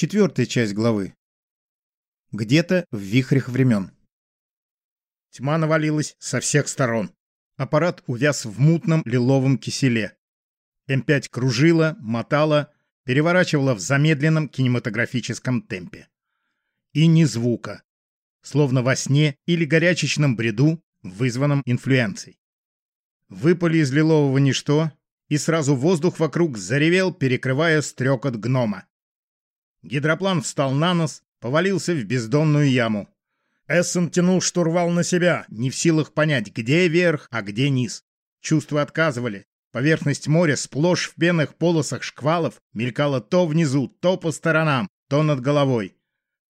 Четвертая часть главы. Где-то в вихрях времен. Тьма навалилась со всех сторон. Аппарат увяз в мутном лиловом киселе. М5 кружила, мотала, переворачивала в замедленном кинематографическом темпе. И ни звука. Словно во сне или горячечном бреду, вызванном инфлюенцией. Выпали из лилового ничто, и сразу воздух вокруг заревел, перекрывая стрекот гнома. Гидроплан встал на нос, повалился в бездонную яму. Эссен тянул штурвал на себя, не в силах понять, где верх, а где низ. Чувства отказывали. Поверхность моря сплошь в пенных полосах шквалов мелькала то внизу, то по сторонам, то над головой.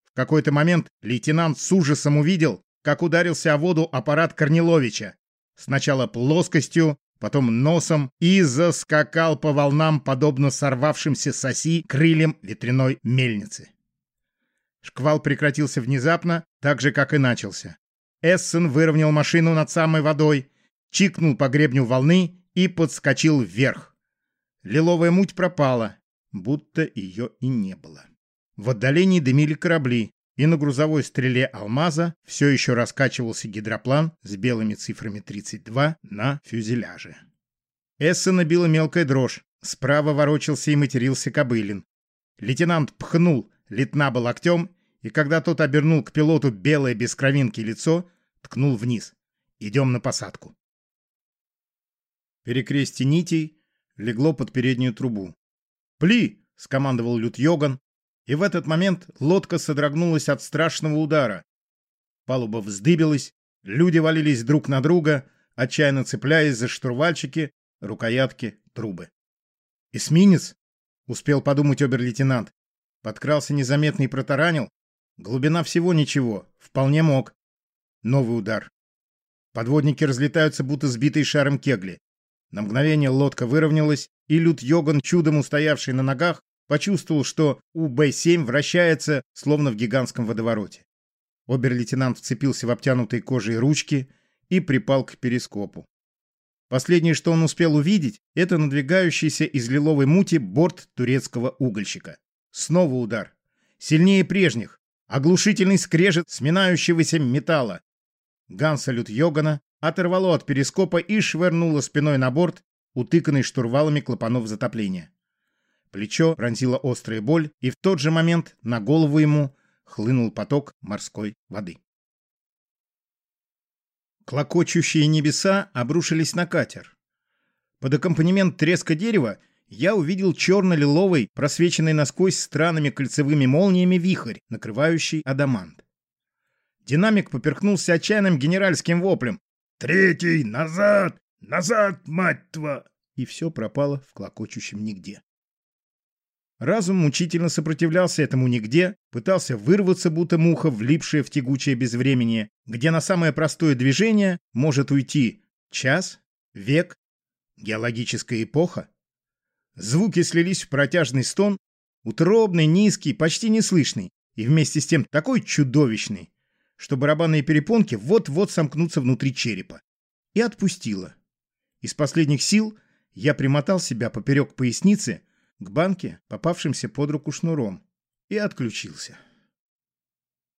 В какой-то момент лейтенант с ужасом увидел, как ударился о воду аппарат Корниловича. Сначала плоскостью, потом носом и заскакал по волнам, подобно сорвавшимся с оси крыльям ветряной мельницы. Шквал прекратился внезапно, так же, как и начался. Эссен выровнял машину над самой водой, чикнул по гребню волны и подскочил вверх. Лиловая муть пропала, будто ее и не было. В отдалении дымили корабли, и на грузовой стреле «Алмаза» все еще раскачивался гидроплан с белыми цифрами 32 на фюзеляже. Эсса набила мелкая дрожь. Справа ворочался и матерился Кобылин. Лейтенант пхнул Литнаба локтем, и когда тот обернул к пилоту белое без кровинки лицо, ткнул вниз. «Идем на посадку». Перекрестие нитей легло под переднюю трубу. «Пли!» — скомандовал Лют Йоган, и в этот момент лодка содрогнулась от страшного удара. Палуба вздыбилась, люди валились друг на друга, отчаянно цепляясь за штурвальчики, рукоятки, трубы. «Эсминец?» — успел подумать обер-лейтенант. Подкрался незаметно и протаранил. Глубина всего ничего, вполне мог. Новый удар. Подводники разлетаются, будто сбитые шаром кегли. На мгновение лодка выровнялась, и Лют Йоган, чудом устоявший на ногах, Почувствовал, что УБ-7 вращается, словно в гигантском водовороте. Обер-лейтенант вцепился в обтянутые кожей ручки и припал к перископу. Последнее, что он успел увидеть, это надвигающийся из лиловой мути борт турецкого угольщика. Снова удар. Сильнее прежних. Оглушительный скрежет сминающегося металла. Гансалют Йогана оторвало от перископа и швырнуло спиной на борт, утыканный штурвалами клапанов затопления. Плечо пронзила острая боль, и в тот же момент на голову ему хлынул поток морской воды. Клокочущие небеса обрушились на катер. Под аккомпанемент треска дерева я увидел черно-лиловый, просвеченный насквозь странными кольцевыми молниями вихрь, накрывающий адамант. Динамик поперхнулся отчаянным генеральским воплем. «Третий! Назад! Назад, мать тва!» И все пропало в клокочущем нигде. Разум мучительно сопротивлялся этому нигде, пытался вырваться, будто муха, влипшая в тягучее безвременье, где на самое простое движение может уйти час, век, геологическая эпоха. Звуки слились в протяжный стон, утробный, низкий, почти неслышный, и вместе с тем такой чудовищный, что барабанные перепонки вот-вот сомкнутся внутри черепа. И отпустила. Из последних сил я примотал себя поперек поясницы, к банке, попавшимся под руку шнуром, и отключился.